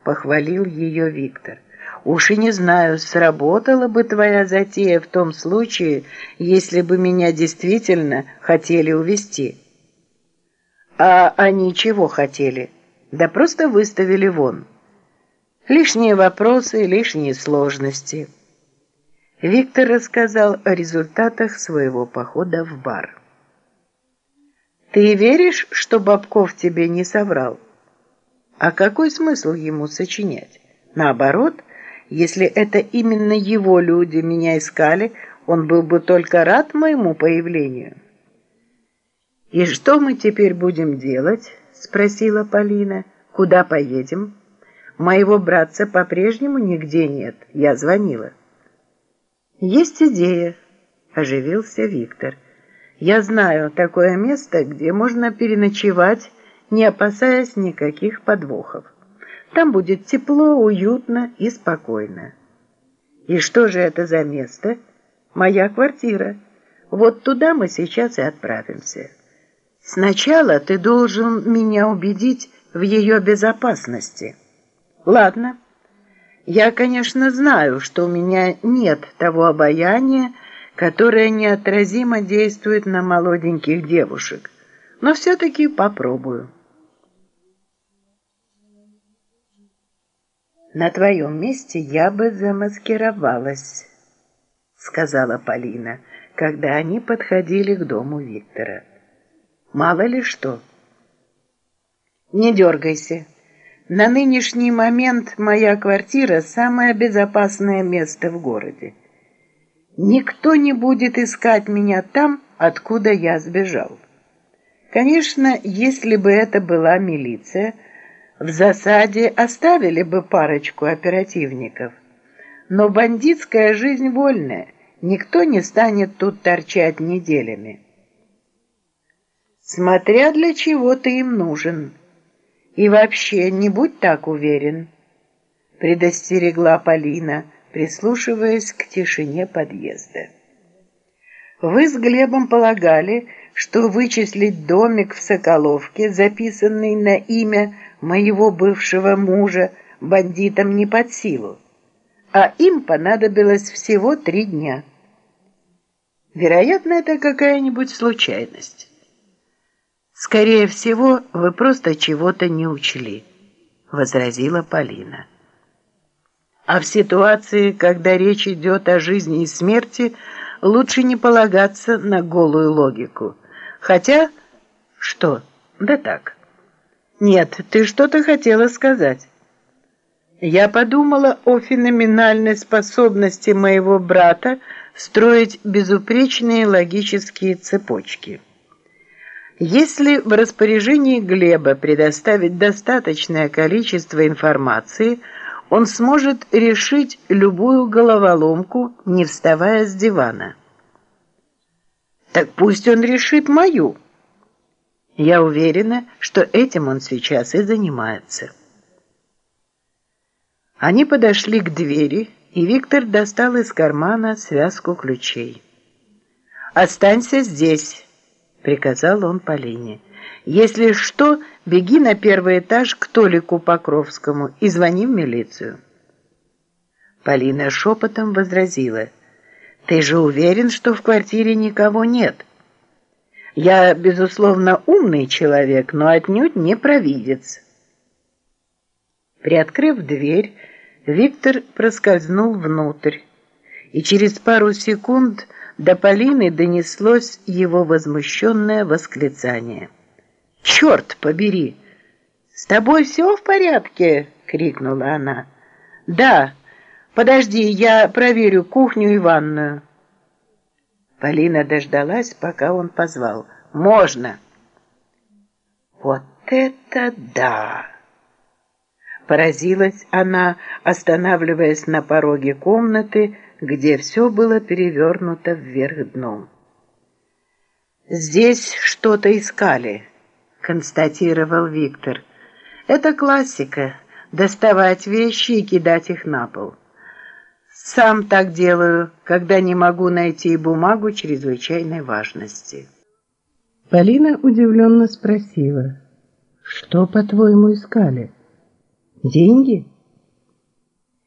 — похвалил ее Виктор. «Уж и не знаю, сработала бы твоя затея в том случае, если бы меня действительно хотели увезти». «А они чего хотели?» «Да просто выставили вон». Лишние вопросы, лишние сложности. Виктор рассказал о результатах своего похода в бар. «Ты веришь, что Бабков тебе не соврал?» А какой смысл ему сочинять? Наоборот, если это именно его люди меня искали, он был бы только рад моему появлению. «И что мы теперь будем делать?» — спросила Полина. «Куда поедем?» «Моего братца по-прежнему нигде нет. Я звонила». «Есть идея», — оживился Виктор. «Я знаю такое место, где можно переночевать не опасаясь никаких подвохов. Там будет тепло, уютно и спокойно. И что же это за место? Моя квартира. Вот туда мы сейчас и отправимся. Сначала ты должен меня убедить в ее безопасности. Ладно. Я, конечно, знаю, что у меня нет того обаяния, которое неотразимо действует на молоденьких девушек, но все-таки попробую. «На твоем месте я бы замаскировалась», — сказала Полина, когда они подходили к дому Виктора. «Мало ли что». «Не дергайся. На нынешний момент моя квартира — самое безопасное место в городе. Никто не будет искать меня там, откуда я сбежал. Конечно, если бы это была милиция — в засаде оставили бы парочку оперативников. Но бандитская жизнь вольная, никто не станет тут торчать неделями. Смотря для чего ты им нужен. И вообще не будь так уверен, предостерегла Полина, прислушиваясь к тишине подъезда. Вы с Глебом полагали, что вычислить домик в Соколовке, записанный на имя моего бывшего мужа, бандитам не под силу, а им понадобилось всего три дня. Вероятно, это какая-нибудь случайность. Скорее всего, вы просто чего-то не учли, возразила Полина. А в ситуации, когда речь идет о жизни и смерти, лучше не полагаться на голую логику. Хотя, что? Да так. Нет, ты что-то хотела сказать. Я подумала о феноменальной способности моего брата строить безупречные логические цепочки. Если в распоряжении Глеба предоставить достаточное количество информации, он сможет решить любую головоломку, не вставая с дивана. Так пусть он решит мою. Я уверена, что этим он сейчас и занимается. Они подошли к двери, и Виктор достал из кармана связку ключей. «Останься здесь», — приказал он Полине. «Если что, беги на первый этаж к Толику Покровскому и звони в милицию». Полина шепотом возразила. «Ты же уверен, что в квартире никого нет?» Я, безусловно, умный человек, но отнюдь не провидец. Приоткрыв дверь, Виктор проскользнул внутрь, и через пару секунд до Полины донеслось его возмущенное восклицание. «Черт побери! С тобой все в порядке?» — крикнула она. «Да. Подожди, я проверю кухню и ванную». Полина дождалась, пока он позвал. «Можно!» «Вот это да!» Поразилась она, останавливаясь на пороге комнаты, где все было перевернуто вверх дном. «Здесь что-то искали», — констатировал Виктор. «Это классика — доставать вещи и кидать их на пол». Сам так делаю, когда не могу найти бумагу чрезвычайной важности. Полина удивленно спросила, что, по-твоему, искали? Деньги?